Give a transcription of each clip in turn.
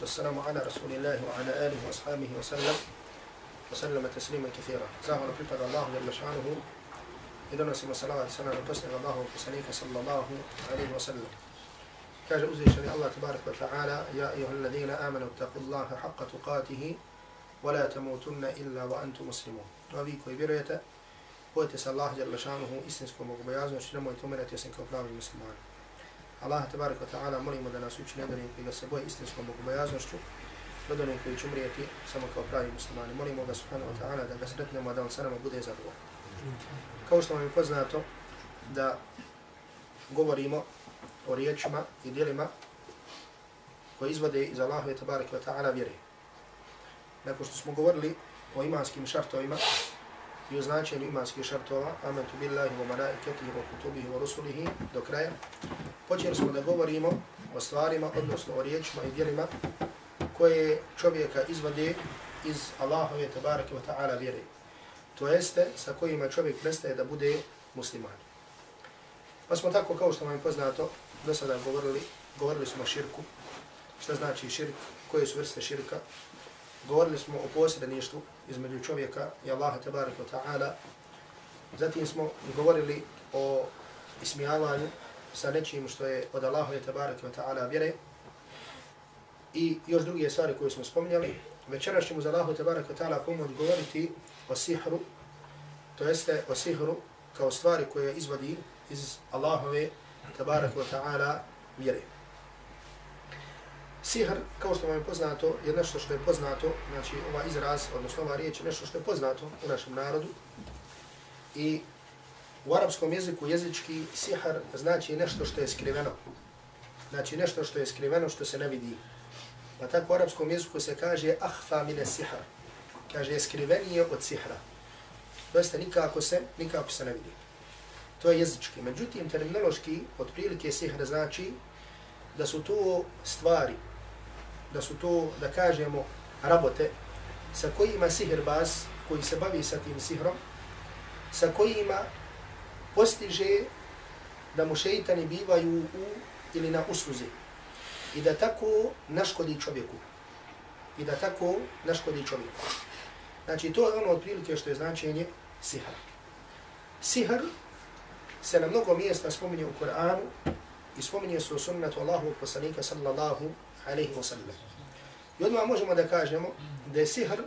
والصلاة والسلام على رسول الله وعلى آله وأصحابه وسلم. وسلم تسليما كثيرا. سبحان ربي تبارك الله جل شانه اذن اسم الصلاه والسلام على الله وسليك صلى الله عليه وسلم كاج اوزيش الله تبارك وتعالى يا ايها الذين امنوا اتقوا الله حق تقاته ولا تموتن الا وأنتم مسلمون ربي كوي بيرويته قوتي الله جل شانه اسنسكم وبياز وشلموا يتمرتي اسنكم مسلمون Allah tabarak wa ta'ala molimo da nas učini od onih koji ga se boje istinskom bogobojaznošću od onih koji će umrijeti samo kao pravi muslimani molimo ga subhanahu wa ta'ala da ga sretnemo da on sa nama bude zadovoljan kao što vam je poznato da govorimo o riječima i dijelima koje izvode iz Allahove tabarak wa ta'ala vjere. Nakon što smo govorili o imanskim šartovima i u značenju imanskih šartova, amantu billahi wa malaikatihi wa kutubihi wa rusulihi, do kraja, počeli smo da govorimo o stvarima, odnosno o riječima i dijelima koje čovjeka izvode iz Allahove tabaraka wa ta'ala vjere. To jeste sa kojima čovjek prestaje da bude musliman. Pa smo tako, kao što vam je poznato, do sada govorili, govorili smo o širku, šta znači širk, koje su vrste širka, govorili smo o posredništvu između čovjeka i Allaha tabaraka ta'ala, zatim smo govorili o ismijavanju sa nečim što je od Allaha tabaraka ta'ala vjere i još druge stvari koje smo spominjali. Večeras ćemo za Allahu tabaraka ta'ala pomoć govoriti o sihru, to jeste o sihru kao stvari koje izvodi iz Allahove tabaraka ta'ala vjere. Sihr, kao što vam je poznato, je nešto što je poznato, znači ova izraz, odnosno ova riječ je nešto što je poznato u našem narodu. I u arapskom jeziku jezički sihr znači nešto što je skriveno. Znači nešto što je skriveno, što se ne vidi. Pa tako u arapskom jeziku se kaže ahfa mine sihr. Kaže je skrivenije od sihra. To jeste nikako se, nikako se ne vidi. To je jezički. Međutim, terminološki, otprilike sihr znači da su to stvari, da su to, da kažemo, rabote, sa kojima bas, koji se bavi sa tim sihrom, sa kojima postiže da mu šeitani bivaju u ili na usluzi i da tako naškodi čovjeku. I da tako naškodi čovjeku. Znači, to je ono otprilike što je značenje sihra. Sihr se na mnogo mjesta spominje u Koranu i spominje se u sunnetu Allahovog poslanika sallallahu alaihi wa sallam. I odmah možemo da kažemo da je sihr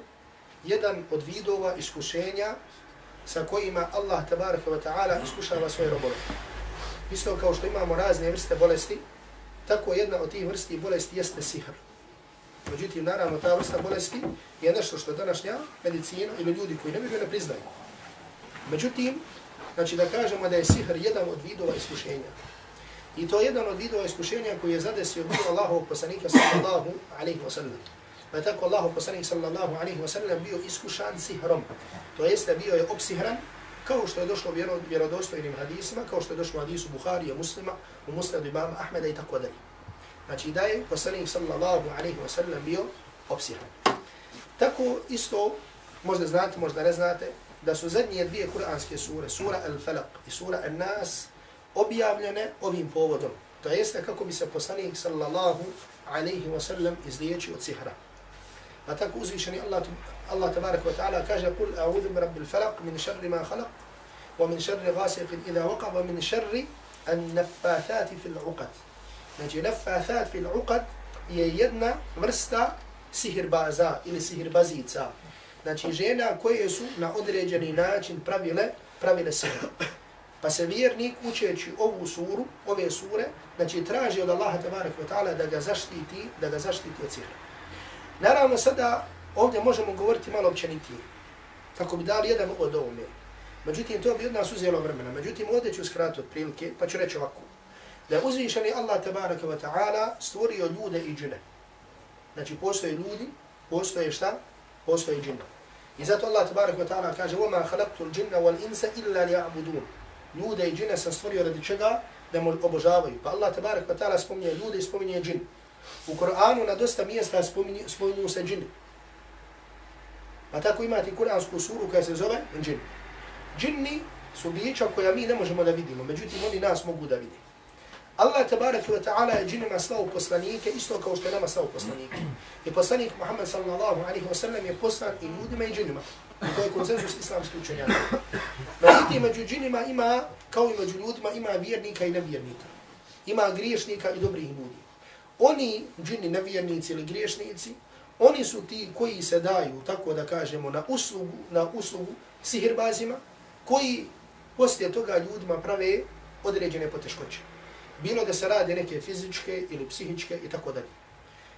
jedan od vidova iskušenja sa kojima Allah tabaraka wa ta'ala iskušava svoje robove. Isto kao što imamo razne vrste bolesti, tako jedna od tih vrsti bolesti jeste sihr. Međutim, naravno, ta vrsta bolesti je nešto što današnja medicina ili ljudi koji ne bi ne priznaju. Međutim, znači da kažemo da je sihr jedan od vidova iskušenja. I to je jedan od vidova iskušenja koji je zadesio bilo Allahov poslanika sallallahu alaihi wa sallam. Pa je tako Allahov poslanik sallallahu alaihi wa sallam bio iskušan sihrom. To jeste bio je obsihran kao što je došlo u vjerodostojnim hadisima, kao što je došlo u hadisu Buharija, muslima, u musnadu imama Ahmeda i tako dalje. Znači da je poslanik sallallahu alaihi wa sallam bio obsihran. Tako isto, možda znate, možda ne znate, da su zadnje dvije kuranske sure, sura Al-Falaq i sura Al-Nas, objavljene ovim povodom. To jeste kako bi se poslanik sallallahu alaihi wa sallam izliječio od sihra. Pa tako uzvišeni Allah, Allah tabarak wa ta'ala kaže Kul a'udhu bi rabbil falaq min šarri ma khalaq wa min šarri ghasiqin idha waqab wa min šarri an nafathati fil uqad. Znači nafathat fil uqad je jedna vrsta sihirbaza ili sihirbazica. Znači žena koje su na određeni način pravile, pravile sihr. Pa se vjernik učeći ovu suru, ove sure, znači traži od Allaha tabarak wa ta'ala da ga zaštiti, da ga zaštiti od sihra. Naravno sada ovdje možemo govoriti malo općenitije, kako bi dali jedan od ovome. Međutim, to bi od nas uzelo vremena. Međutim, ovdje ću skrati od prilike, pa ću reći ovako. Da je uzvišeni Allah tabaraka wa ta'ala stvorio ljude i džine. Znači postoje ljudi, postoje šta? Postoje džini. I zato Allah tabarak wa ta'ala kaže وَمَا خَلَقْتُ الْجِنَّ وَالْإِنسَ إِلَّا لِيَعْبُدُونَ Ljude i džine sam stvorio radi čega? Da mu obožavaju. Pa Allah tabarak wa ta'ala spominje ljude i spominje džine. U Koranu na dosta mjesta spominju, spominju se džine. Pa tako imate kuransku suru koja se zove džin. Džinni su bića koja mi ne možemo da vidimo, međutim oni nas mogu da vidimo. Allah tabarak wa ta'ala je džinima slao poslanike isto kao što je nama slao poslanike. I poslanik Muhammed sallallahu alaihi wa sallam je poslan i ljudima i džinima. I to je konsenzus islamski učenjaka. Međutim, među džinima ima, kao i među ljudima, ima vjernika i nevjernika. Ima griješnika i dobrih ljudi. Oni, džini, nevjernici ili griješnici, oni su ti koji se daju, tako da kažemo, na uslugu, na uslugu sihirbazima, koji poslije toga ljudima prave određene poteškoće. Bilo da se radi neke fizičke ili psihičke i tako dalje.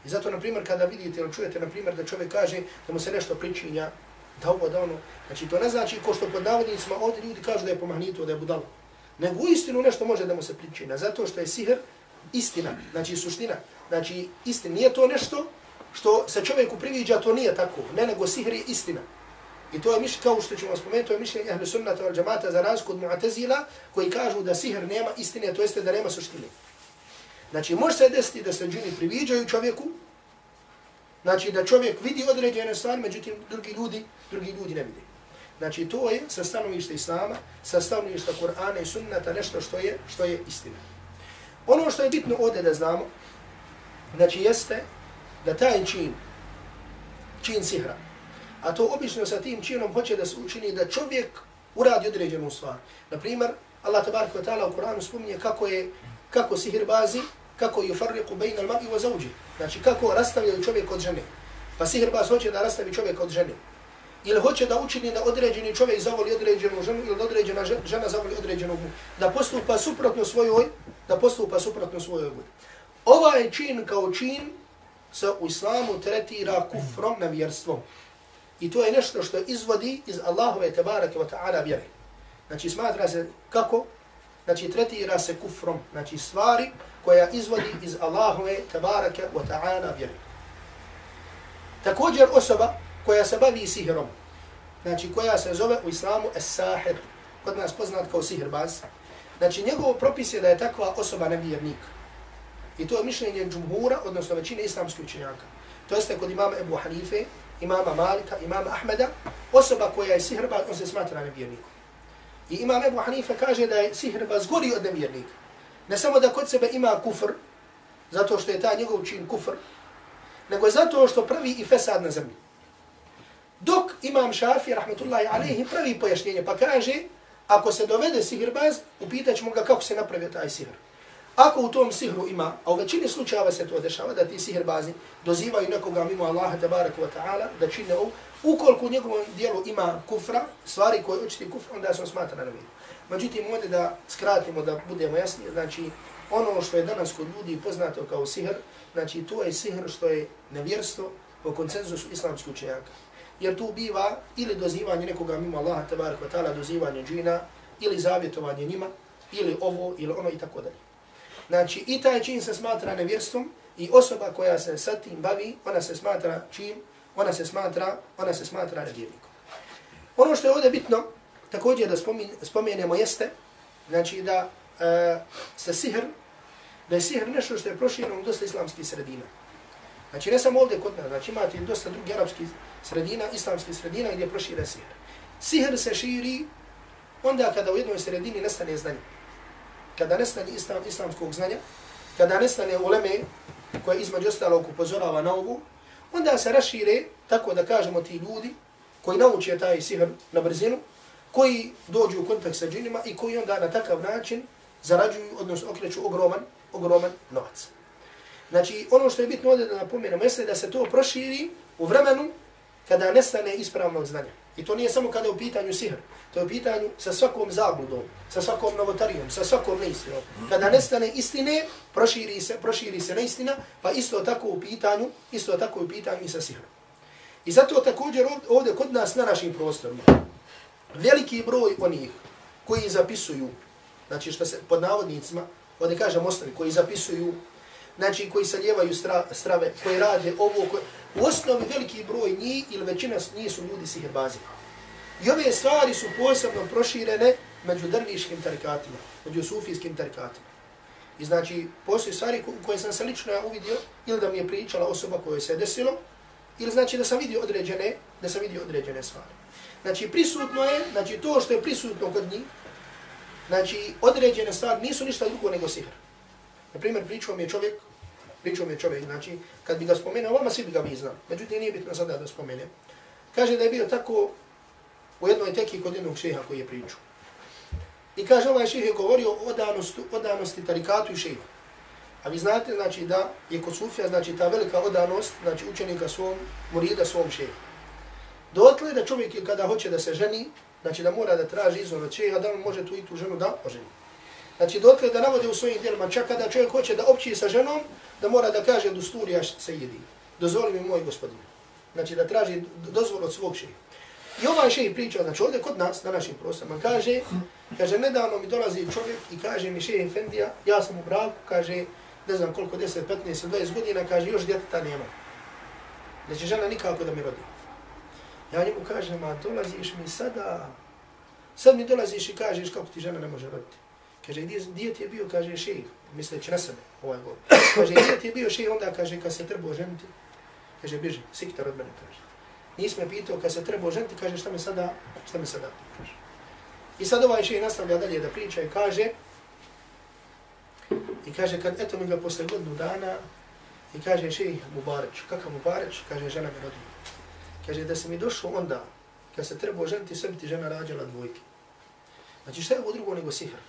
I zato, na primjer, kada vidite ili čujete, na primjer, da čovjek kaže da mu se nešto pričinja, da ovo, da ono, znači to ne znači ko što pod navodnicima ovdje ljudi kažu da je pomahnito, da je budalo. Nego u istinu nešto može da mu se pričinja, zato što je sihr istina, znači suština. Znači, istina, nije to nešto što se čovjeku priviđa, to nije tako, ne nego sihr je istina. I to je mišljenje, kao što ćemo spomenuti, to je mišljenje ahle sunnata al džamata za razliku od mu'tazila koji kažu da sihr nema istine, to jeste da nema suštine. Znači, može se desiti da se džini priviđaju čovjeku, znači da čovjek vidi određene stvari, međutim drugi ljudi, drugi ljudi ne vidi. Znači, to je sa stanovišta Islama, sa stanovišta Kur'ana i sunnata nešto što je, što je istina. Ono što je bitno ovdje da znamo, znači jeste da taj čin, čin sihra, A to obično sa tim činom hoće da se učini da čovjek uradi određenu stvar. Naprimjer, Allah tabaraka wa ta'ala u Kur'anu spominje kako je, kako sihirbazi, kako je ufarriku bejna al-mar'i wa zawji. Znači kako rastavljaju čovjek od žene. Pa sihirbaz hoće da rastavi čovjek od žene. Ili hoće da učini da određeni čovjek zavoli određenu ženu ili da određena žena zavoli određenu mu. Da postupa suprotno svojoj, da postupa suprotno svojoj mu. Ovaj čin kao čin se u islamu tretira kufrom na vjerstvom. I to je nešto što izvodi iz Allahove tebareke wa ta'ala vjere. Znači smatra se kako? Znači tretira se kufrom. Znači stvari koja izvodi iz Allahove tebareke wa ta'ala vjere. Također osoba koja se bavi sihrom. Znači koja se zove u islamu es-sahir. Kod nas poznat kao sihirbaz. Znači njegov propis je da je takva osoba nevjernik. I to je mišljenje džumhura, odnosno većine islamskih učenjaka. To jeste kod imama Ebu Hanife, imama Malika, imama Ahmeda, osoba koja je sihrba, on se smatra nevjernikom. I imam Ebu Hanife kaže da je sihrba zgori od nevjernika. Ne samo da kod sebe ima kufr, zato što je ta njegov čin kufr, nego zato što pravi i fesad na zemlji. Dok imam Šafi, rahmetullahi alaihi, pravi pojašnjenje, pa kaže, ako se dovede sihrbaz, upitat ćemo ga kako se napravio taj sihr. Ako u tom sihru ima, a u većini slučajeva se to dešava, da ti sihirbazi dozivaju nekoga mimo Allaha tabaraka wa ta'ala, da čine ovo, ukoliko u njegovom dijelu ima kufra, stvari koje učiti kufra, onda se on smatra na vidu. Međutim, ovdje da skratimo, da budemo jasni, znači, ono što je danas kod ljudi poznato kao sihr, znači, to je sihr što je nevjerstvo po koncenzusu islamskih učenjaka. Jer tu biva ili dozivanje nekoga mimo Allaha tabaraka wa ta'ala, dozivanje džina, ili zavjetovanje njima, ili ovo, ili ono i tako dalje. Znači, i taj čin se smatra nevjerstvom i osoba koja se sa tim bavi, ona se smatra čim, ona se smatra, ona se smatra nevjernikom. Ono što je ovdje bitno, također da spomenemo jeste, znači da e, se sihr, da je sihr nešto što je prošireno u dosta islamskih sredina. Znači, ne samo ovdje kod nas, znači imate dosta drugih arapskih sredina, islamskih sredina gdje prošire sihr. Sihr se širi onda kada u jednoj sredini nestane znanje kada nestane islam, islamskog znanja, kada nestane uleme koje između ostalog upozorava na ovu, onda se rašire, tako da kažemo ti ljudi, koji nauče taj sihr na brzinu, koji dođu u kontakt sa džinima i koji onda na takav način zarađuju, odnosno okreću ogroman, ogroman novac. Znači, ono što je bitno ovdje da napomenemo, jeste da se to proširi u vremenu kada nestane ispravnog znanja. I to nije samo kada je u pitanju sihr, to je u pitanju sa svakom zabludom, sa svakom novotarijom, sa svakom neistinom. Kada nestane istine, proširi se, proširi se neistina, pa isto tako u pitanju, isto tako u pitanju i sa sihrom. I zato također ovdje kod nas na našim prostorima, veliki broj onih koji zapisuju, znači što se pod navodnicima, ovdje kažem osnovi, koji zapisuju, znači koji saljevaju stra, strave, koji rade ovo, koji u osnovi veliki broj njih ili većina njih su ljudi sihirbazi. I ove stvari su posebno proširene među drviškim tarikatima, među sufijskim tarikatima. I znači, postoje stvari koje sam se lično ja uvidio, ili da mi je pričala osoba koja se desilo, ili znači da sam vidio određene, da sam vidio određene stvari. Znači, prisutno je, znači to što je prisutno kod njih, znači određene stvari nisu ništa drugo nego sihr. Na primjer, pričao mi je čovjek, pričao mi je čovjek, znači, kad bi ga spomenuo, vama svi bi ga vi znali. Međutim, nije bitno sada da spomenem. Kaže da je bio tako u jednoj teki kod jednog šeha koji je pričao. I kaže, ovaj šeh je govorio o odanosti, odanosti tarikatu i šeha. A vi znate, znači, da je kod Sufija, znači, ta velika odanost, znači, učenika svom, murida svom šeha. Dotle da čovjek kada hoće da se ženi, znači da mora da traži izvor od šeha, da on može tu i tu ženu da oženi. Znači, dotle da navode u svojim djelima, čak kada čovjek hoće da opći sa ženom, da mora da kaže do sturija. Dozvoli mi moj gospodin. Znači, da traži dozvol od svog šeha. I ovaj šeji priča, znači ovdje kod nas, na našim prostorima, kaže, kaže, nedavno mi dolazi čovjek i kaže mi šeji Fendija, ja sam u braku, kaže, ne znam koliko, 10, 15, 20 godina, kaže, još djeteta nema. Znači, žena nikako da mi rodi. Ja njemu kažem, a dolaziš mi sada, sad mi dolaziš i kažeš kako ti žena ne može roditi. Kaže, gdje ti je bio, kaže, šejih, misleći na sebe, ovaj govor. Kaže, gdje ti je bio šejih, onda kaže, kad se trebao ženiti, kaže, biži, siktar od mene, kaže. Nisi me pitao kad se treba ženiti, kaže šta me sada, šta me sada pitaš. I sad ovaj šejih nastavlja dalje da priča i kaže, i kaže kad eto mi ga posle godinu dana, i kaže šejih Mubareć, kakav Mubareć, kaže žena mi rodila. Kaže da se mi došao onda, kad se treba ženiti, sve bi ti žena rađala dvojke. Znači šta je ovo drugo nego sihr?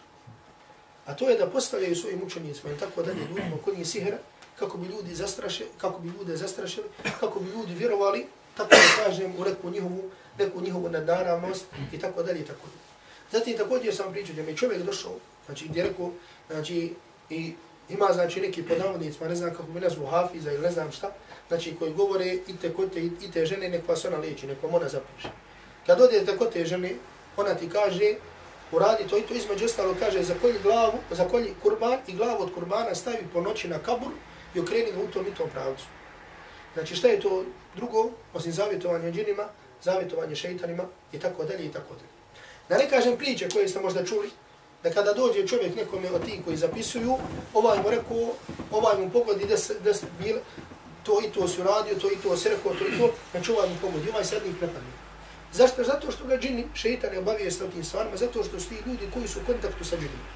A to je da postavljaju svojim učenicima i tako dalje ljudima kod njih sihra, kako bi ljudi zastrašili, kako bi ljude zastrašili, kako bi ljudi vjerovali tako da kažem, u neku njihovu, neku njihovu nadaravnost i tako dalje i tako dalje. Zatim također sam pričao da mi čovjek došao, znači gdje rekao, znači i ima znači neki podavodnic, ne znam kako bi nazvu hafiza ili ne znam šta, znači koji govore i te kod te, i te žene nek vas ona liječi, nek vam ona zapiše. Kad odete kod te žene, ona ti kaže, uradi to i to između ostalo kaže, za kolji glavu, za kolji kurban i glavu od kurbana stavi po noći na kabur i okreni ga u tom i tom pravcu. Znači šta je to drugo, osim zavjetovanja džinima, zavjetovanje šeitanima i tako dalje i tako dalje. Da ne kažem priče koje ste možda čuli, da kada dođe čovjek nekome od tih koji zapisuju, ovaj mu rekao, ovaj mu pogodi da se, da se bil, to i to si uradio, to i to si rekao, to i to, znači ovaj mu pogodi, ovaj se jednih prepadne. Zašto? Zato što ga džini, šeitane obavije s tim stvarima, zato što su ti ljudi koji su u kontaktu sa džinima.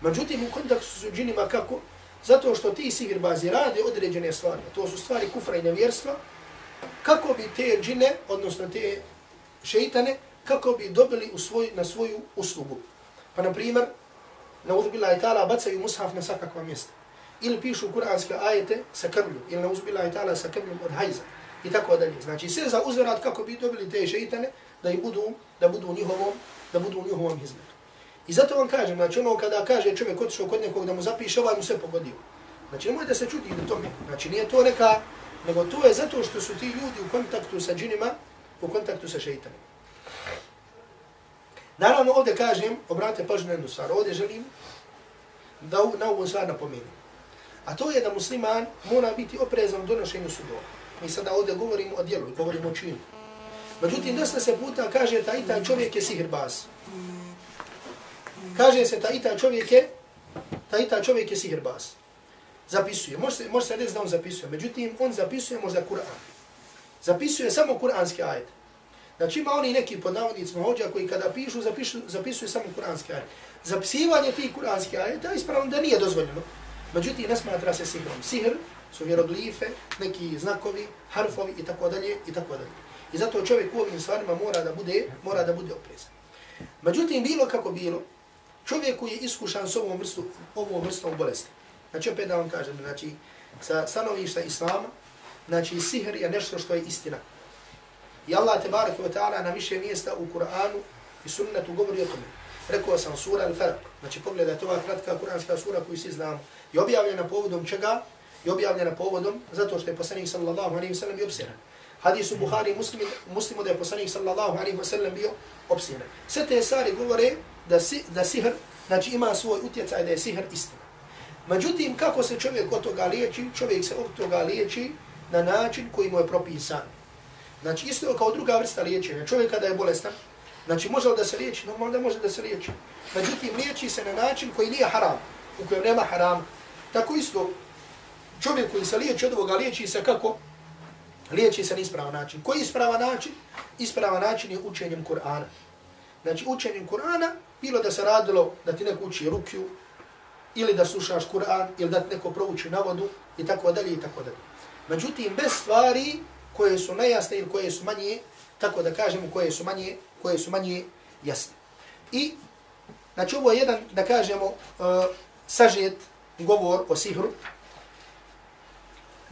Međutim, u kontaktu su džinima kako? Zato što ti sihirbazi rade određene stvari. To su stvari kufra i nevjerstva. Kako bi te džine, odnosno te šeitane, kako bi dobili u svoj, na svoju uslugu. Pa na primjer, na uzbila i ta'ala bacaju mushaf na svakakva mjesta. Ili pišu kuranske ajete sa krvlju. Ili na uzbila i ta'ala sa krvljom od hajza. I tako dalje. Znači sve za uzvrat kako bi dobili te šeitane da im budu, da budu u njihovom, da budu u njihovom hizmetu. I zato vam kažem, znači ono kada kaže čovjek otišao kod nekog da mu zapiše, ovaj mu sve pogodio. Znači ne možete se čuditi do tome. Znači nije to neka, nego to je zato što su ti ljudi u kontaktu sa džinima, u kontaktu sa šeitanima. Naravno ovdje kažem, obrate pažnju na jednu stvar, ovdje želim da na ovu stvar napomenem. A to je da musliman mora biti oprezan u donošenju sudova. Mi sada ovdje govorimo o djelu, govorimo o činu. Međutim, dosta se puta kaže taj taj čovjek je sihirbaz kaže se ta i ta čovjek je, ta i ta čovjek je sihirbaz. Zapisuje. Može se, može se reći da on zapisuje. Međutim, on zapisuje možda Kur'an. Zapisuje samo kur'anski ajet. Znači ima oni neki podnavodnicima hođa koji kada pišu, zapišu, zapisuju samo kur'anski ajet. Zapisivanje tih kur'anskih ajeta ispravno da nije dozvoljeno. Međutim, ne smatra se sihrom. Sihr su vjeroglife, neki znakovi, harfovi i tako dalje i tako dalje. I zato čovjek u ovim stvarima mora da bude, mora da bude oprezan. Međutim, bilo kako bilo, čovjek koji je iskušan s ovom vrstom, ovom vrstom bolesti. Znači, opet da vam kažem, znači, sa stanovišta Islama, znači, sihr je nešto što je istina. I Allah, tebarak wa ta'ala, na više mjesta u Kur'anu i sunnetu govori o tome. Rekao sam sura Al-Farq, znači, pogledajte ova kratka kuranska sura koju svi znamo. I objavljena povodom čega? I objavljena povodom zato što je poslanik sallallahu alaihi wa sallam i obsiran. Hadis u Buhari muslim, muslimu da je poslanik sallallahu alaihi wa sallam bio obsiran. Sve te stvari govore da, si, da sihr, znači ima svoj utjecaj da je sihr istina. Međutim, kako se čovjek od toga liječi? Čovjek se od toga liječi na način koji mu je propisan. Znači, isto kao druga vrsta liječenja. Čovjek kada je bolestan, znači može li da se liječi? Normalno da može da se liječi. Međutim, liječi se na način koji nije haram, u kojem nema haram. Tako isto, čovjek koji se liječi od ovoga, liječi se kako? Liječi se na ispravan način. Koji je ispravan način? Ispravan način je učenjem Kur'ana. Znači, učenjem Kur'ana, bilo da se radilo da ti neko uči rukju, ili da slušaš Kur'an, ili da ti neko prouči navodu, i tako dalje, i tako dalje. Međutim, bez stvari koje su nejasne ili koje su manje, tako da kažemo, koje su manje, koje su manje jasne. I, znači, ovo je jedan, da kažemo, uh, sažet govor o sihru.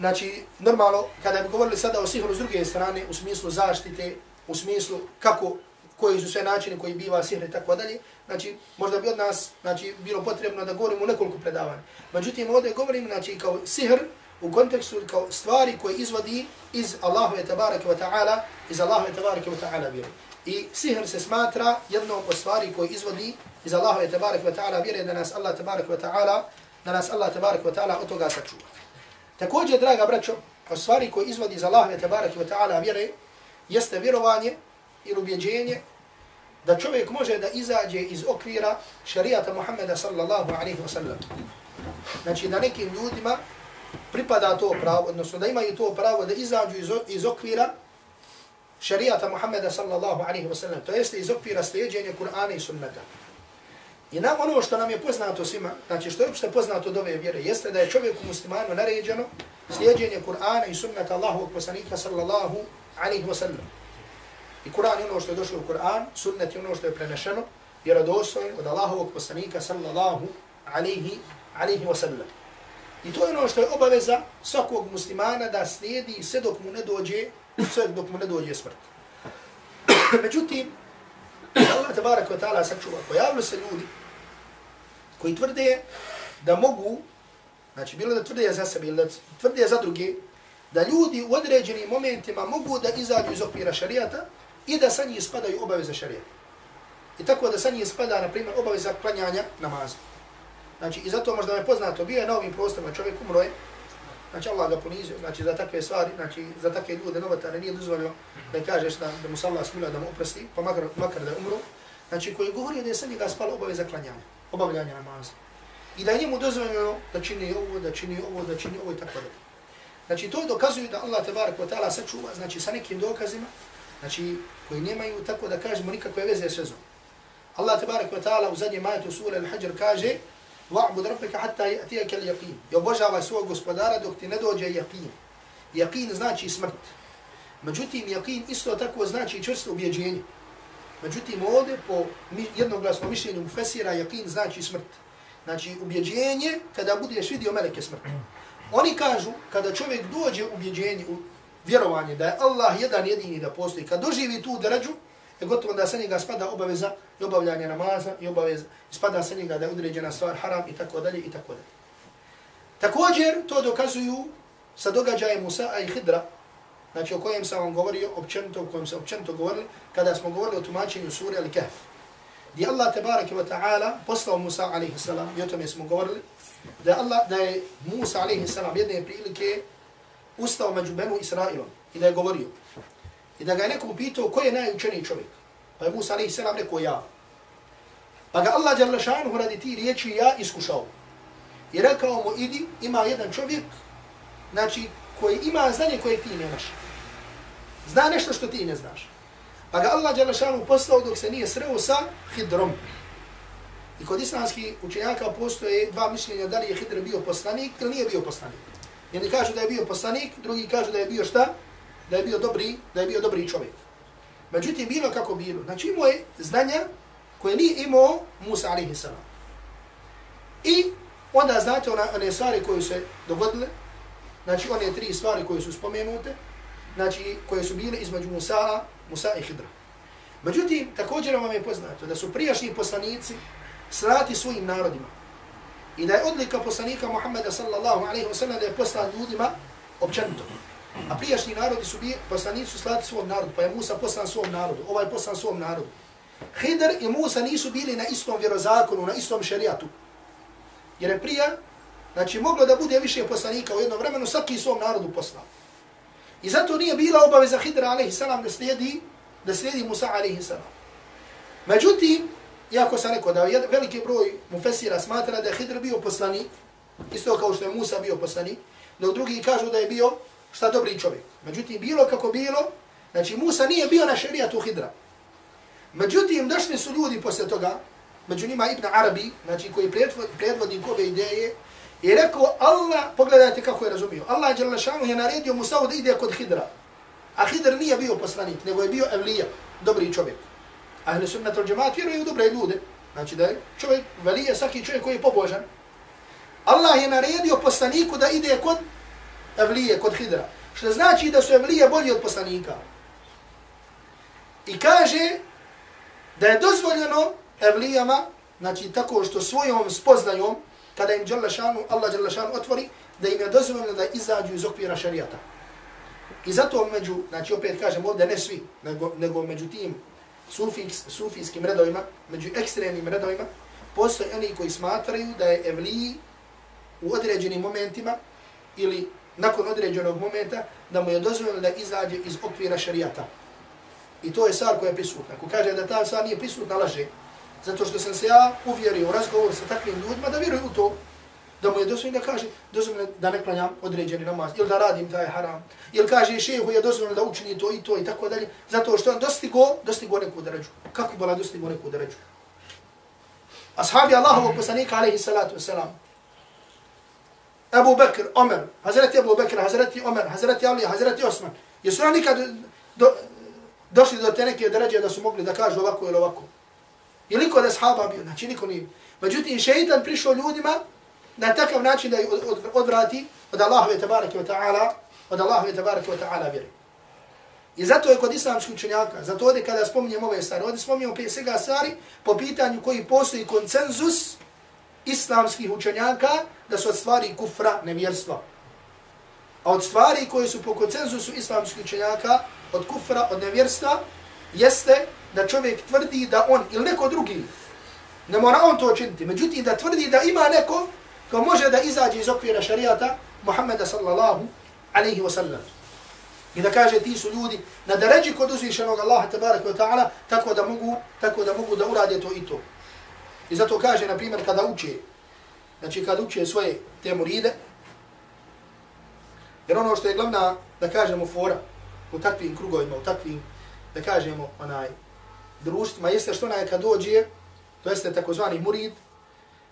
Znači, normalno, kada bi govorili sada o sihru s druge strane, u smislu zaštite, u smislu kako, koji su sve načine koji biva sihr i tako dalje, znači, možda bi od nas, znači, bilo potrebno da govorimo nekoliko predavanja. Međutim, ovdje govorim, znači, kao sihr, u kontekstu kao stvari koje izvodi iz Allahove tabaraka wa ta'ala, iz Allahove tabaraka wa ta'ala vjeri. I sihr se smatra jednom od stvari koje izvodi iz Allahove tabaraka wa ta'ala vjeri da nas Allah tabaraka wa ta'ala, da nas Allah tabaraka wa ta'ala od toga sačuva. Također, draga braćo, od stvari koje izvodi iz Allahove tabaraka wa ta'ala vjere, jeste vjerovanje ili ubjeđenje da čovjek može da izađe iz okvira šarijata Muhammeda sallallahu alaihi wa sallam. Znači da nekim ljudima pripada to pravo, odnosno da imaju to pravo da izađu iz, iz okvira šarijata Muhammeda sallallahu alaihi wa sallam, to jeste iz okvira slijedjenja Kur'ana i sunnata. I nam ono što nam je poznato svima, znači što je uopšte poznato od ove vjere, jeste da je čovjeku muslimanu naređeno slijedjenje Kur'ana i sunnata Allahovog poslanika sallallahu alaihi wa sallam. I Kur'an je ono što je došlo u Kur'an, sunnet je ono što je prenešeno, vjerodostojno od Allahovog poslanika sallallahu alaihi, alaihi wa sallam. I to je ono što je obaveza svakog muslimana da slijedi sve dok mu ne dođe, sve dok mu ne dođe smrt. Međutim, Allah tabarak wa ta'ala sačuva, pojavili se ljudi koji tvrde da mogu, znači bilo da tvrde za sebe ili da tvrde za druge, da ljudi u određenim momentima mogu da izađu iz okvira šarijata i da sa njih spadaju obaveze šarijata. I tako da sa njih spada, na primjer, obaveza klanjanja namaza. Znači, i zato možda me poznato, bio je na ovim prostorima, čovjek umro je, znači Allah ga ponizio, znači za takve stvari, znači za takve ljude novotare nije dozvoljeno da kažeš da, da mu se Allah smila da mu oprosti, pa makar, makar da umro, znači koji govori da je sa njega spala obaveza klanjanja, obavljanja namaza. I da je njemu dozvoljeno da čini ovo, da čini ovo, da čini ovo i tako da. Znači to dokazuje da Allah tebarak wa ta'ala sačuva, znači sa nekim dokazima, znači koji nemaju tako da kažemo nikakve veze s vezom. Allah tebarak wa ta'ala u zadnjem majetu sura Al-Hajr kaže Wa'bud rabbika hatta ya'tiyaka al-yaqin. I obožavaj svog gospodara dok ti ne dođe yaqin. Yaqin znači smrt. Međutim, yaqin isto tako znači čvrsto ubjeđenje. Međutim, ovdje po jednoglasnom mišljenju mufesira jakin znači smrt. Znači, ubjeđenje kada budeš vidio meleke smrti. Oni kažu, kada čovjek dođe ubjeđenje, u vjerovanje da je Allah jedan jedini da postoji, kad doživi tu drađu, je gotovo da sa njega spada obaveza i obavljanje namaza i obaveza, spada sa njega da je određena stvar haram i tako dalje i tako dalje. Također to dokazuju sa događajem Musa i Hidra, znači o kojem sam vam govorio, općenito, o kojem sam općenito govorili, kada smo govorili o tumačenju sure Al-Kahf. Gdje Allah tabaraka wa ta'ala poslao Musa alaihi salam, i o tome smo govorili, da, Allah, da je Musa alaihi salam jedne prilike ustao među Benu Israilom i da je govorio. I da ga je neko upitao ko je najučeniji čovjek. Pa je Musa alaihi salam rekao ja. Pa ga Allah jalla šanuhu radi ti riječi ja iskušao. I rekao mu idi, ima jedan čovjek, znači koji ima znanje koje ti nemaš. Zna nešto što ti ne znaš. Pa ga Allah jalla poslao dok se nije sreo sa Hidrom. I kod islamskih učenjaka postoje dva mišljenja da li je Hidr bio poslanik ili nije bio poslanik. Jedni kažu da je bio poslanik, drugi kažu da je bio šta? da je bio dobri, da je bio dobri čovjek. Međutim, bilo kako bilo. Znači imao je znanja koje nije imao Musa alaihi salam. I onda znate one, one stvari koje se dogodile, znači one tri stvari koje su spomenute, znači koje su bile između Musa, Musa i Hidra. Međutim, također vam je poznato da su prijašnji poslanici srati svojim narodima. I da je odlika poslanika Muhammeda sallallahu alaihi wa sallam da je poslan ljudima općenito. A prijašnji narodi su bili, poslanici su slati svom narodu, pa je Musa poslan svom narodu, ovaj poslan svom narodu. Hidr i Musa nisu bili na istom vjerozakonu, na istom šerijatu. Jer je prija znači moglo da bude više poslanika u jednom vremenu, svaki svom narodu poslao. I zato nije bila obaveza Hidra alaihi salam da slijedi, da slijedi Musa alaihi salam. Međutim, iako sam rekao da veliki broj mufesira smatra da je Hidr bio poslanik, isto kao što je Musa bio poslanik, dok drugi kažu da je bio šta dobri čovjek. Međutim, bilo kako bilo, znači Musa nije bio na šerijatu Hidra. Međutim, došli su ljudi posle toga, među njima Ibn Arabi, znači koji predvodi ove ideje, i rekao Allah, pogledajte kako je razumio, Allah Đalešanu je naredio Musa da ide kod Hidra. A Hidr nije bio poslanik, nego je bio Evlija, dobri čovjek. Ahli sunnat al džemaat vjeruju u dobre ljude. Znači da je čovjek, velije, svaki čovjek koji je pobožan. Allah je naredio poslaniku da ide kod Evlije, kod Hidra. Što znači da su Evlije bolji od poslanika. I kaže da je dozvoljeno Evlijama, znači tako što svojom spoznajom, kada im šanu Allah Đalašanu otvori, da im je dozvoljeno da izađu iz okvira šarijata. I zato među, znači opet kažem ovdje ne svi, nego, nego među tim sufijs, sufijskim redovima, među ekstremnim redovima, postoje oni koji smatraju da je Evliji u određenim momentima ili nakon određenog momenta da mu je dozvoljeno da izađe iz okvira šarijata. I to je stvar koja je prisutna. Ko kaže da ta stvar nije prisutna, laže. Zato što sam se ja uvjerio u razgovor sa takvim ljudima da vjeruju u to, da mu je dozvoljeno da kaže, dozvoljeno da ne klanjam određeni namaz, ili da radim taj haram, ili kaže šehu je dozvoljeno da učini to i to i tako dalje, zato što on dostigo, dostigo neku deređu. Kako bila dostigo neku deređu? Ashabi Allahovog poslanika, alaihi salatu wasalam, Abu Bekr, Omer, Hazreti Abu Bekr, Hazreti Omer, Hazreti Ali, Hazreti Osman, jesu oni nikad do, došli do te neke deređe da su mogli da kažu ovako ili ovako? Je liko da sahaba bio? Znači niko nije. Međutim, šeitan prišao ljudima na takav način da ih odvrati od Allahove tabaraka wa ta'ala, od Allahove tabaraka wa ta'ala vjeri. I zato je kod islamskih učenjaka, zato ovdje kada spominjem ove stvari, ovdje spominjem prije svega stvari po pitanju koji postoji koncenzus islamskih učenjaka da su od stvari kufra nevjerstva. A od stvari koje su po koncenzusu islamskih učenjaka od kufra, od nevjerstva, jeste da čovjek tvrdi da on ili neko drugi, ne mora on to činiti, međutim da tvrdi da ima neko ko može da izađe iz okvira šarijata Muhammeda sallallahu alaihi wasallam. I da kaže ti su ljudi na deređi kod uzvišenog Allaha tabaraka wa ta'ala tako da mogu tako da mogu da urade to i to. I zato kaže, na primjer, kada uče, znači kada uče svoje te muride, jer ono što je glavna, da kažemo, fora u takvim krugovima, u takvim, da kažemo, onaj, društvima, jeste što onaj kad dođe, to jeste takozvani murid,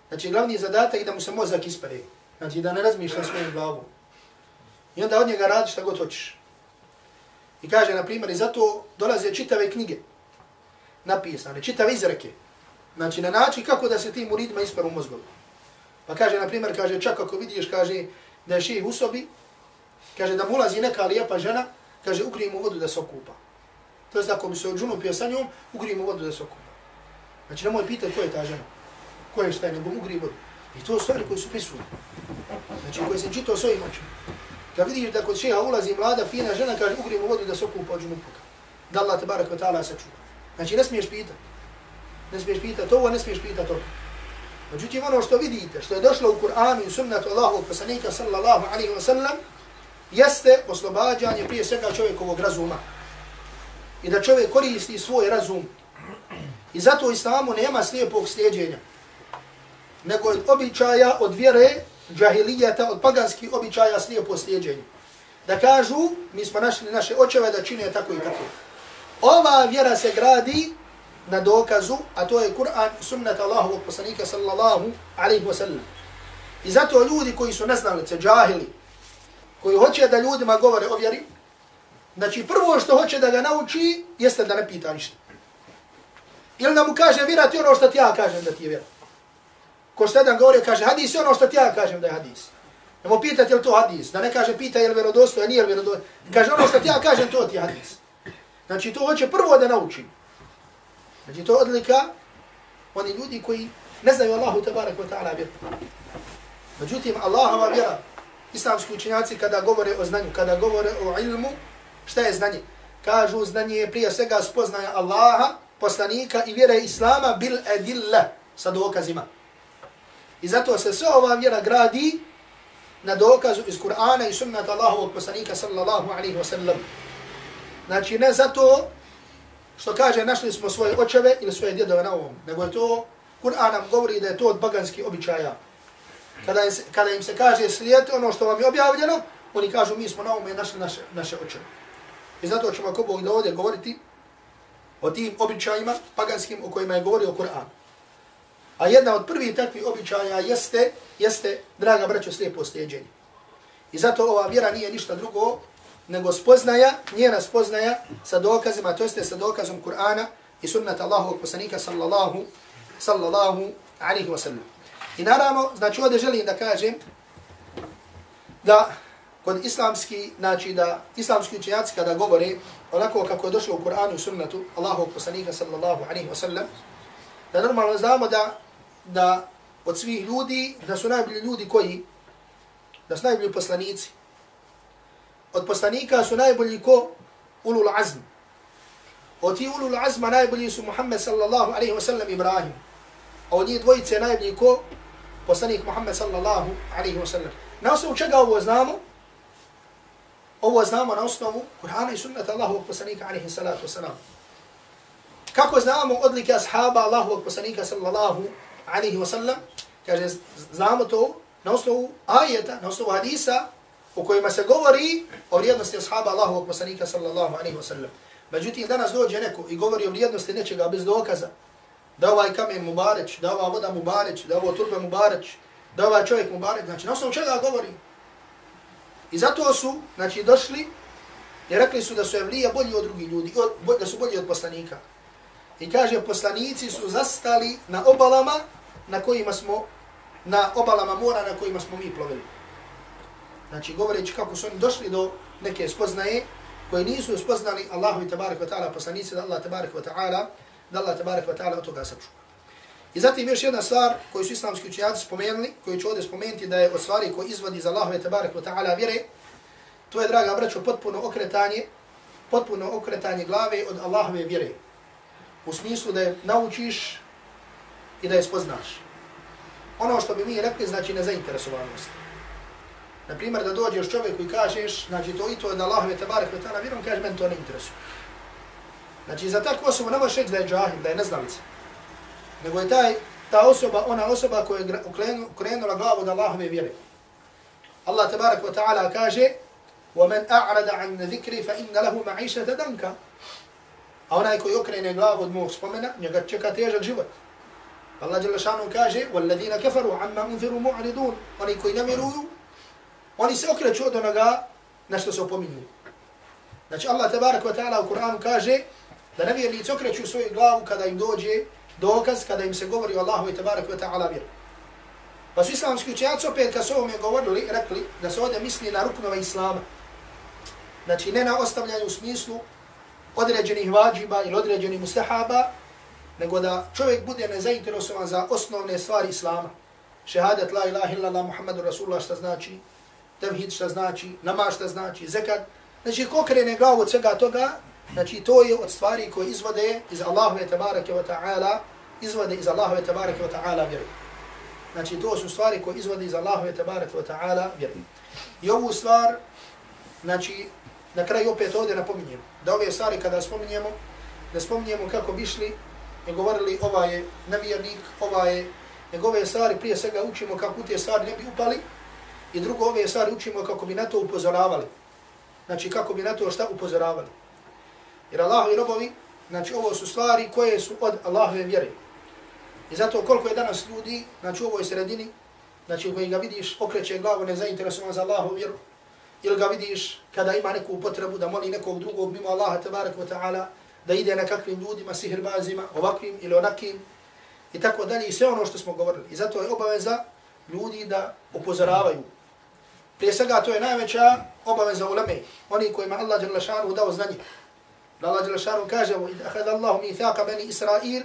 znači glavni zadatak je da mu se mozak ispare, znači da ne razmišlja svojim glavom. I onda od njega radi šta god hoćeš. I kaže, na primjer, i zato dolaze čitave knjige napisane, čitave izreke, Znači na način kako da se tim muridima isparu mozgovi. Pa kaže, na primjer, kaže, čak ako vidiš, kaže, da je ših u sobi, kaže, da mu ulazi neka lijepa žena, kaže, ugrij mu vodu da se okupa. To je ako bi se od džunu pio sa njom, ugrijemo vodu da se okupa. Znači, nemoj pitati ko je ta žena. Ko je šta je, nego ugrije vodu. I to stvari koje su prisutne. Znači, koje sam čitao s ovim očima. Kad vidiš da kod šeha ulazi mlada, fina žena, kaže, ugrijemo vodu da se okupa od džunu puka. Da Allah te barak wa ta'ala se čuva. Znači, ne smiješ pitati ne smiješ pitati ovo, ne smiješ pitati ovo. Međutim, ono što vidite, što je došlo u Kur'anu i sunnatu Allahu poslanika sallallahu alaihi wa sallam, jeste oslobađanje prije svega čovjekovog razuma. I da čovjek koristi svoj razum. I zato u islamu nema slijepog slijedjenja. Nego od običaja, od vjere, džahilijata, od paganskih običaja slijepo slijedjenje. Da kažu, mi smo našli naše očeve da čine tako i tako. Ova vjera se gradi na dokazu, a to je Kur'an i sunnata Allahovog poslanika sallallahu alaihi wa sallam. I zato ljudi koji su neznalice, džahili, koji hoće da ljudima govore o vjeri, znači prvo što hoće da ga nauči, jeste da ne pita ništa. Ili da mu kaže vjera ti ono što ti ja kažem da ti je vjera. Ko što jedan govori, kaže hadis je ono što ti ja kažem da je hadis. Nemo pitati je li to hadis, da ne kaže pita je li vjerodostoje, nije li vjerodostoje. Kaže ono što ti ja kažem, to ti je hadis. Znači to hoće prvo da nauči. Znači to odlika oni ljudi koji ne znaju Allahu tabarak wa ta'ala vjeru. Međutim, Allahova vjera, islamski učenjaci kada govore o znanju, kada govore o ilmu, šta je znanje? Kažu znanje je prije svega spoznaja Allaha, poslanika i vjere Islama bil edilla sa dokazima. I zato se sve ova vjera gradi na dokazu iz Kur'ana i sunnata Allahovog poslanika sallallahu alaihi wa sallam. Znači ne zato što kaže našli smo svoje očeve ili svoje djedove na ovom, nego je to, Kur'an nam govori da je to od baganskih običaja. Kada im, se, kada im se kaže slijete ono što vam je objavljeno, oni kažu mi smo na ovome našli naše, naše očeve. I zato ćemo ako Bog da ovdje govoriti o tim običajima paganskim o kojima je govorio Kur'an. A jedna od prvih takvih običaja jeste, jeste, draga braćo, slijepo slijedženje. I zato ova vjera nije ništa drugo nego spoznaja, njena spoznaja sa dokazima, to jeste sa dokazom Kur'ana i sunnata Allahovog poslanika sallallahu, sallallahu alihi wasallam. I naravno, znači ovdje želim da kažem da kod islamski, znači da islamski učenjaci kada govore onako kako je došlo u Kur'anu i sunnetu Allahovog poslanika sallallahu alaihi wa sallam, da normalno znamo da, da od svih ljudi, da su najbolji ljudi koji, da su najbolji poslanici, od poslanika su najbolji ko ulul azm. Od ti ulul azma najbolji su Muhammed sallallahu alaihi wa sallam Ibrahim. A od njih dvojice najbolji ko poslanik Muhammed sallallahu alaihi wa sallam. Na osnovu čega ovo znamo? Ovo znamo na osnovu Kur'ana i sunnata Allahovog poslanika alaihi salatu wasalam. Kako znamo odlike ashaba Allahovog poslanika sallallahu alaihi wasallam. Kaže, znamo to na osnovu ajeta, na osnovu hadisa, u kojima se govori o vrijednosti ashaba Allahovog poslanika sallallahu alaihi wasallam. Međutim, danas dođe neko i govori o vrijednosti nečega bez dokaza, da ovaj kamen Mubareć, da ova voda Mubareć, da ovo turbe Mubareć, da ovaj čovjek Mubareć, znači na osnovu čega govori? I zato su, znači, došli i rekli su da su evlija bolji od drugih ljudi, da su bolji od poslanika. I kaže, poslanici su zastali na obalama na kojima smo, na obalama mora na kojima smo mi plovili. Znači, govoreći kako su oni došli do neke spoznaje koje nisu spoznali Allahu i tabarik wa ta'ala poslanici da Allah tabarik wa ta'ala da Allah tabarik wa ta'ala od toga sačuva. I zatim još jedna stvar koju su islamski učenjaci spomenuli, koju ću ovdje spomenuti da je od stvari koje izvodi za Allahove i wa ta'ala vjere, to je, draga braćo, potpuno okretanje, potpuno okretanje glave od Allahove vjere. U smislu da je naučiš i da je spoznaš. Ono što bi mi rekli znači nezainteresovanost. Na primjer, da dođeš čovjek i kažeš, znači to i to je da Allahove tabarak ta'ala vjerom, kaže, meni to ne interesuje. Znači, za takvu osobu ne možeš reći da je džahil, da je neznalica Nego je taj, ta osoba, ona osoba koja je ukrenula glavu da Allahove vjere. Allah tabarak ve ta'ala kaže, وَمَنْ أَعْرَدَ عَنْ ذِكْرِ فَإِنَّ لَهُ مَعِيشَةَ دَنْكَ A onaj koji okrene glavu od mog spomena, njega čeka težak život. Allah kaže, وَالَّذِينَ كَفَرُوا عَمَّا أُنْذِرُوا مُعْرِدُونَ Oni koji ne vjeruju, Oni se okreću od onoga na što se opominju. Znači Allah tabarak wa ta'ala u Kur'anu kaže da nevjernici okreću svoju glavu kada im dođe dokaz, kada im se govori o Allahu i tabarak wa ta'ala vjeru. Pa su islamski učenjaci opet kad su ovome govorili, rekli da se ovdje misli na ruknova Islama. Znači ne na ostavljanju u smislu određenih vađiba ili određenih mustahaba, nego da čovjek bude nezainteresovan za osnovne stvari Islama. Šehadet la ilaha illallah Muhammadu Rasulullah šta znači, tevhid šta znači, namaz šta znači, zekat. Znači, ko krene glavu od svega toga, znači, to je od stvari koje izvode iz Allahove tabaraka wa ta'ala, izvode iz Allahove tabaraka wa ta'ala vjeru. Znači, to su stvari koje izvode iz Allahove tabaraka wa ta'ala vjeru. I ovu stvar, znači, na kraju opet ovdje napominjemo. Da ove stvari kada spominjemo, da spominjemo kako bi išli i govorili ova je nevjernik, ova je, nego ove stvari prije svega učimo kako u te stvari ne bi upali, I drugo, ove stvari učimo kako bi na to upozoravali. Znači, kako bi na to šta upozoravali. Jer Allahovi robovi, znači, ovo su stvari koje su od Allahove vjere. I zato koliko je danas ljudi, znači, u ovoj sredini, znači, u ga vidiš, okreće glavu nezainteresovan za Allahovu vjeru, ili ga vidiš kada ima neku potrebu da moli nekog drugog mimo Allaha tabarak wa ta'ala, da ide na kakvim ljudima, sihirbazima, ovakvim ili onakim, i tako dalje, i sve ono što smo govorili. I zato je obaveza ljudi da upozoravaju, Prije svega to je najveća obaveza uleme, oni kojima Allah dželle šanu dao znanje. Allah dželle šanu kaže: "Wa idha akhadha Allahu mithaqa bani Israil,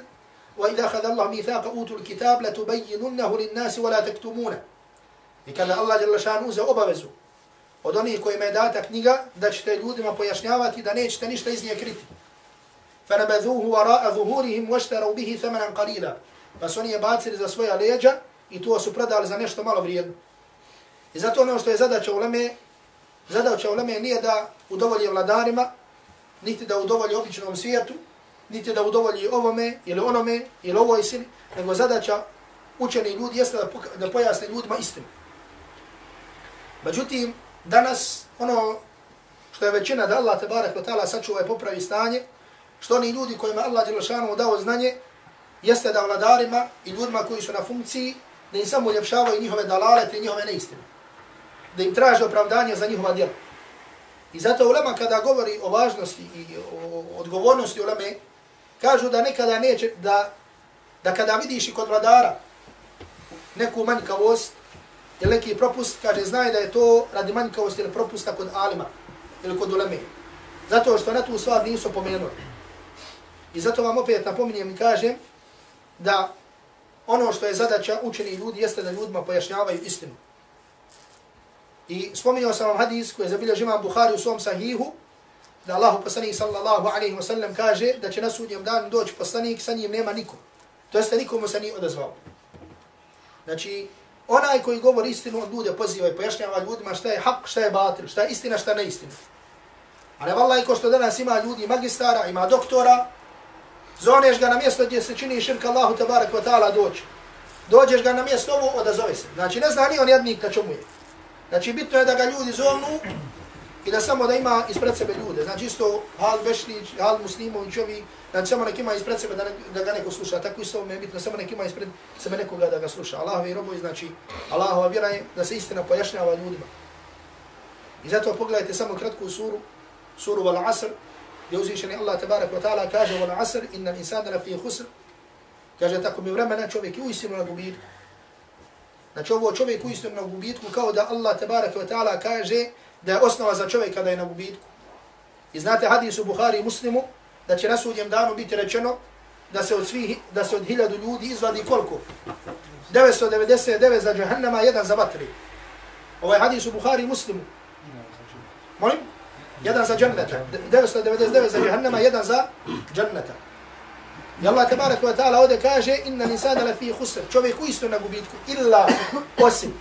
wa idha akhadha Allahu mithaqa utul kitab la tubayyinunahu lin-nasi wa la taktumuna." I kada Allah dželle šanu za obavezu od onih kojima je data knjiga da ćete ljudima pojašnjavati da nećete ništa iz nje kriti. فَنَبَذُوهُ وَرَاءَ ظُهُورِهِمْ وَاشْتَرَوْا بِهِ ثَمَنًا قَلِيلًا Pa su oni je bacili za svoja leđa i to su prodali za nešto malo vrijedno. I zato ono što je zadaća uleme, zadaća uleme nije da udovolje vladarima, niti da udovolji običnom svijetu, niti da udovolji ovome ili onome ili ovoj sili, nego zadaća učeni ljudi jeste da, da pojasne ljudima istinu. Međutim, danas ono što je većina da Allah tebarek wa ta'ala sačuva i popravi stanje, što oni ljudi kojima Allah Đelešanu dao znanje, jeste da vladarima i ljudima koji su na funkciji, da im samo uljepšavaju njihove dalalete i njihove neistine. Da im traže opravdanje za njihova djela. I zato ulema kada govori o važnosti i o odgovornosti uleme, kažu da nekada neće, da, da kada vidiš i kod vladara neku manjkavost ili neki propust, kaže, znaj da je to radi manjkavosti ili propusta kod alima ili kod uleme. Zato što na tu stvar nisu pomenuli. I zato vam opet napominjem i kažem da ono što je zadaća učeni ljudi jeste da ljudima pojašnjavaju istinu. I spominjao sam vam hadis koji je zabilježio imam Buhari u svom sahihu, da Allahu poslanik sallallahu alaihi wasallam kaže da će na sudnjem danu doći poslanik, sa njim nema niko. To jeste nikomu se nije odazvao. Znači, onaj koji govori istinu, on ljude poziva i pojašnjava ljudima šta je hak, šta je batil, šta je istina, šta ne istina. Ali vallaj, ko što danas ima ljudi magistara, ima doktora, zoneš ga na mjesto gdje se čini širka Allahu tabarak wa ta'ala doći. Dođeš ga na mjesto ovo, odazove se. Znači, ne zna ni on jednik na čemu je. Znači, bitno je da ga ljudi zovnu i da samo da ima ispred sebe ljude. Znači, isto Hal Bešlić, Hal Muslimović, ovi, znači, samo nek ima ispred sebe da, ne, da ga neko sluša. Tako isto me je bitno, samo nek ima ispred sebe nekoga da ga sluša. Allahovi robovi, znači, Allahova vjera je da se istina pojašnjava ljudima. I zato pogledajte samo kratku suru, suru Val Asr, gdje uzvišeni Allah tabarak wa ta'ala kaže Val Asr, inna insana la fi khusr, kaže tako mi vremena čovjek i uistinu na gubitku. Znači ovo čovjek u istinu na gubitku kao da Allah tabaraka wa ta'ala kaže da je osnova za čovjeka da je na gubitku. I znate hadis u Buhari i Muslimu da će na sudjem danu biti rečeno da se od svih, da se od hiljadu ljudi izvadi koliko? 999 za džahannama, jedan za vatri. Ovaj hadis u Buhari i Muslimu. Molim? Jedan za džanneta. 999 za džahannama, jedan za džanneta. I Allah tabarak wa ta'ala ovdje kaže inna nisana la fi khusr. Čovjek uistinu na gubitku. Illa osim.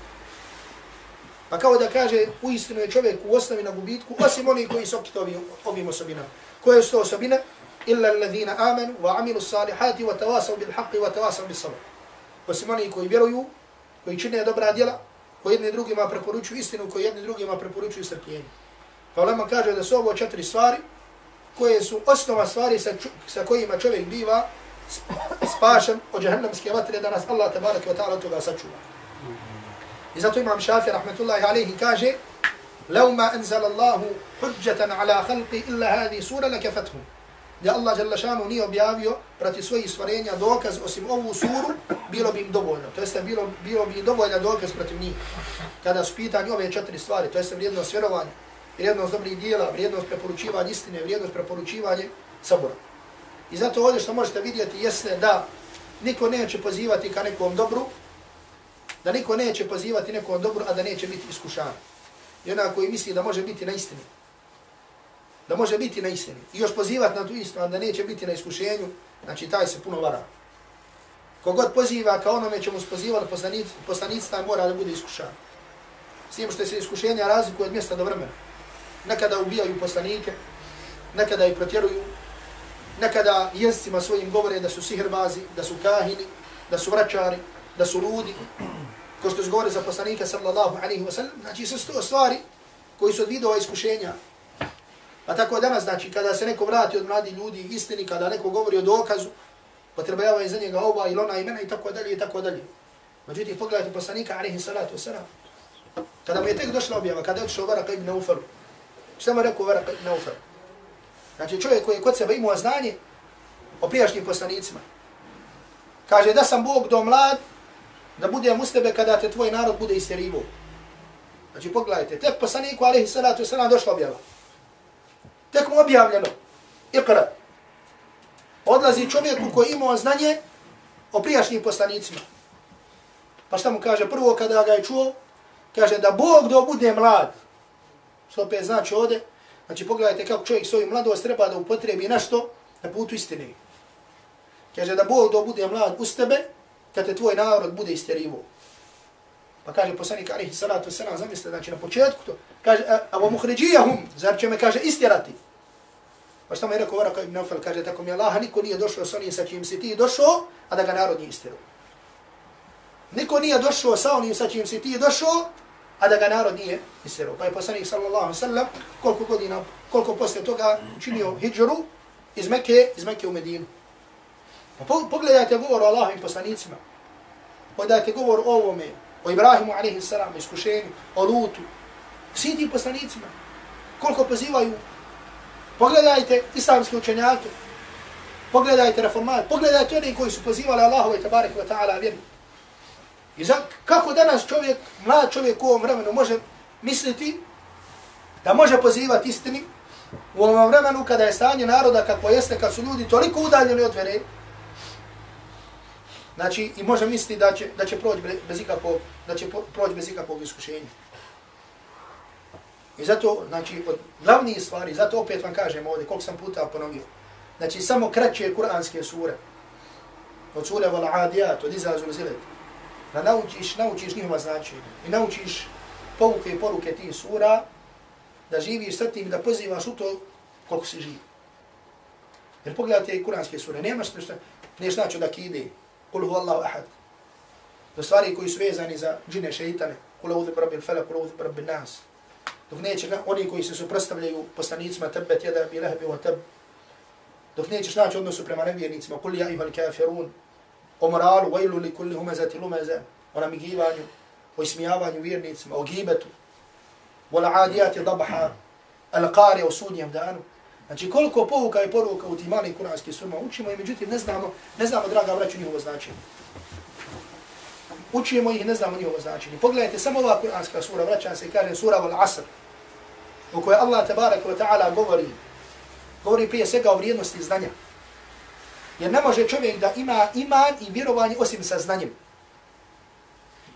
Pa kao da kaže uistinu je čovjek u osnovi na gubitku osim oni koji su okito ovim, ovim osobinama. Koje su to osobine? Illa alladhina amanu wa amilu salihati wa tawasaw bil haqqi wa tawasaw bis sabr. Osim oni koji vjeruju, koji čine dobra djela, koji jedni drugima preporučuju istinu, koji jedni drugima preporučuju strpljenje. Pa Lema kaže da su ovo četiri stvari koje su osnova stvari sa, sa kojima čovjek biva spašen od džahannamske vatre da nas Allah tabarak wa ta'ala toga sačuva. I zato imam Šafi rahmetullahi alaihi kaže لو ما أنزل الله حجة على خلقي إلا هذه سورة لكفتهم da Allah dželle šanu nije objavio proti svojih stvorenja dokaz osim ovu suru, bilo bi im dovoljno. To jeste bilo, bilo bi dovoljno dokaz protiv njih. Kada su pitanje ove četiri stvari, to jeste vrijednost vjerovanja, vrijednost dobrih dijela, vrijednost preporučivanja istine, vrijednost preporučivanja sabora. I zato ovdje što možete vidjeti jeste da niko neće pozivati ka nekom dobru, da niko neće pozivati nekom dobru, a da neće biti iskušan. I onako koji misli da može biti na istini. Da može biti na istini. I još pozivati na tu istinu, a da neće biti na iskušenju, znači taj se puno vara. Kogod poziva ka onome čemu se pozivali poslanici, poslanici taj mora da bude iskušan. S tim što se iskušenja razlikuje od mjesta do vremena nekada ubijaju poslanike, nekada ih protjeruju, nekada jezicima svojim govore da su sihrbazi, da su kahini, da su vraćari, da su ludi, ko što zgovore za poslanika sallallahu alaihi wa sallam, znači su sto stvari koji su od vidova iskušenja. Pa tako danas, znači, kada se neko vrati od mladi ljudi istini, kada neko govori o dokazu, potrebava je za njega ova ili ona imena i tako dalje i tako dalje. Međutim, pogledajte poslanika alaihi salatu wa sallam. Kada mu je tek došla objava, kada je otišao Baraka ibn Ufaru, Šta mu rekao Varaka ibn Aufar? Znači čovjek koji je kod sebe imao znanje o prijašnjim poslanicima. Kaže da sam Bog do mlad, da budem uz tebe kada te tvoj narod bude isterivo. Znači pogledajte, tek poslaniku alaihi salatu wasalam došla objava. Tek mu objavljeno. Ikra. Odlazi čovjeku koji imao znanje o prijašnjim poslanicima. Pa šta mu kaže? Prvo kada ga je čuo, kaže da Bog do bude mlad, Što opet znači ovdje, znači pogledajte kako čovjek svoju mladost treba da upotrebi nešto na putu istine. Kaže da Bog da bude mlad uz tebe, kad te tvoj narod bude isterivo. Pa kaže poslanik alihi salatu wasalam, zamislite, znači na početku to, kaže, a wa muhriđijahum, zar će me, kaže, istjerati. Pa što mu je rekao Varaka ibn Aufel, kaže, tako mi Allah, niko nije došao s onim sa čim si ti došao, a da ga narod nije istjerao. Niko nije došao sa onim sa čim si ti došao, a da ga narod nije istjerao. Pa je poslanik sallallahu sallam, koliko godina, koliko posle toga činio hijđaru iz Mekke, iz Mekke u Medinu. Pa pogledajte govor o Allahovim poslanicima. Pogledajte govor o ovome, o Ibrahimu alaihi salam, iskušenju, o Lutu, svi ti poslanicima, koliko pozivaju, pogledajte islamske učenjake, pogledajte reformate, pogledajte oni koji su pozivali Allahove tabarik wa ta'ala vjeru. I za, kako danas čovjek, mlad čovjek u ovom vremenu može misliti da može pozivati istini u ovom vremenu kada je stanje naroda kako jeste, kad su ljudi toliko udaljeni od vere, Znači, i može misliti da će, da će proći bez ikakvog, da će proći bez ikakvog iskušenja. I zato, znači, od glavnije stvari, zato opet vam kažem ovdje, koliko sam puta ponovio, znači, samo kraće kuranske sure, od sure Val Adiyat, od izazul zilet, da naučiš, naučiš njihova značenja i naučiš pouke i poruke tih sura, da živiš sa tim, da pozivaš u to koliko si živ. Jer pogledajte kuranske sure, nemaš nešto, neš znači da kide, kul hu Allahu ahad. Do stvari koji su vezani za džine šeitane, kul hu bi Rabbil fala kul hu dhib rabbil nas. Dok neće oni koji se suprostavljaju poslanicima tebet jeda bi lehbi wa teb. Dok nećeš naći odnosu prema nevjernicima, kul ja ihal kafirun, o moralu, vajlu li kulli humezati lumeze, o namigivanju, o ismijavanju vjernicima, o gibetu, wal la'adijati dabaha, al qari o sudnjem danu. Znači koliko povuka i poruka u tim malim kuranskim surama učimo i međutim ne znamo, ne znamo draga vraću njihovo značenje. Učimo ih, ne znamo njihovo značenje. Pogledajte, samo ova kuranska sura, vraćam se i kažem sura Al-Asr, u kojoj Allah tabaraka wa ta'ala govori, govori prije svega o vrijednosti znanja. Jer ne može čovjek da ima iman i vjerovanje osim sa znanjem.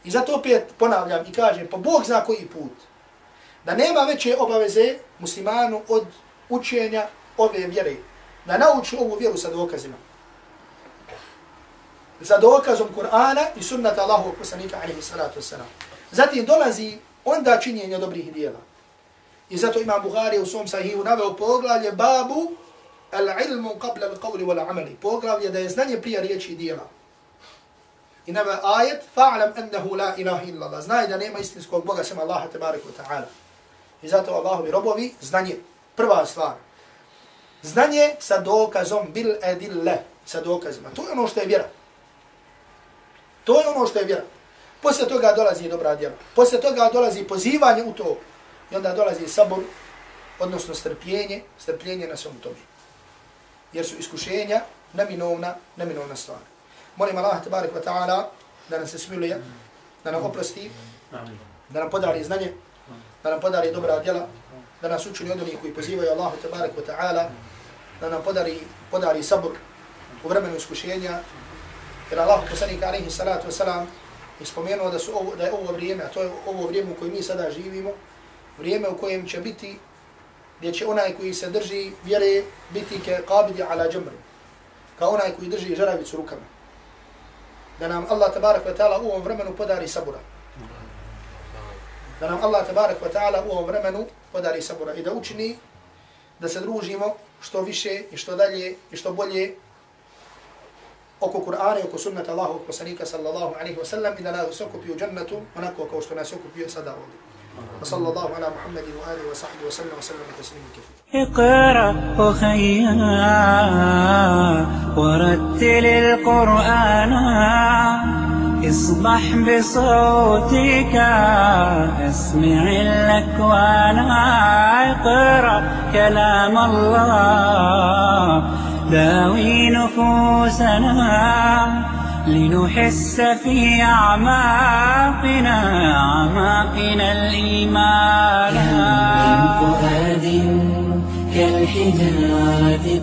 I zato opet ponavljam i kažem, pa Bog zna koji put, da nema veće obaveze muslimanu od učenja ove vjere. Da nauči ovu vjeru sa dokazima. Za dokazom Kur'ana i sunnata Allahu poslanika alaihi salatu wasalam. Zatim dolazi onda činjenje dobrih dijela. I zato ima Buhari u svom sahihu naveo poglavlje babu al-ilmu qabla al-qawli wal-amali. Poglavlje da je znanje prije riječi i dijela. I naveo ajet fa'alam annahu la ilaha illa Allah. Znaj da nema istinskog Boga sem Allaha tabarik wa ta'ala. I zato Allahovi robovi znanje Prva stvar. Znanje sa dokazom bil edille, sa dokazima. To je ono što je vjera. To je ono što je vjera. Poslije toga dolazi dobra djela. Poslije toga dolazi pozivanje u to. I onda dolazi sabor, odnosno strpljenje, strpljenje na svom tome. Jer su iskušenja neminovna, neminovna stvar. Molim Allah, tabarik wa ta'ala, da nam se smiluje, da nam oprosti, da nam podari znanje, da nam podari dobra djela, da nas učini od onih koji pozivaju Allahu tabarik wa ta'ala, da nam podari, podari sabr u vremenu iskušenja, jer Allah poslanik alaihi salatu wa salam je spomenuo da, su ovo, da je ovo vrijeme, a to je ovo vrijeme u kojem mi sada živimo, vrijeme u kojem će biti, gdje će onaj koji se drži vjere biti ke qabidi ala džemri, kao onaj koji drži žaravicu rukama. Da nam Allah tabarak wa ta'ala u ovom vremenu podari sabura da nam Allah tabarak wa ta'ala u ovom vremenu podari sabura i da učini da se družimo što više i što dalje i što bolje oko Kur'ana i oko sunnata Allahu poslanika sallallahu alaihi wa sallam i da nas okupi u džennetu onako kao što nas okupio sada ovdje. وصلى الله على محمد وآله وصحبه وسلم وسلم تسليما كثيرا اقرأ أخيا ورتل القرآن. اصبح بصوتك اسمع الأكوان. اقرأ كلام الله داوي نفوسنا. لنحس في أعماقنا أعماقنا الإيمان. من فؤاد كالحجارة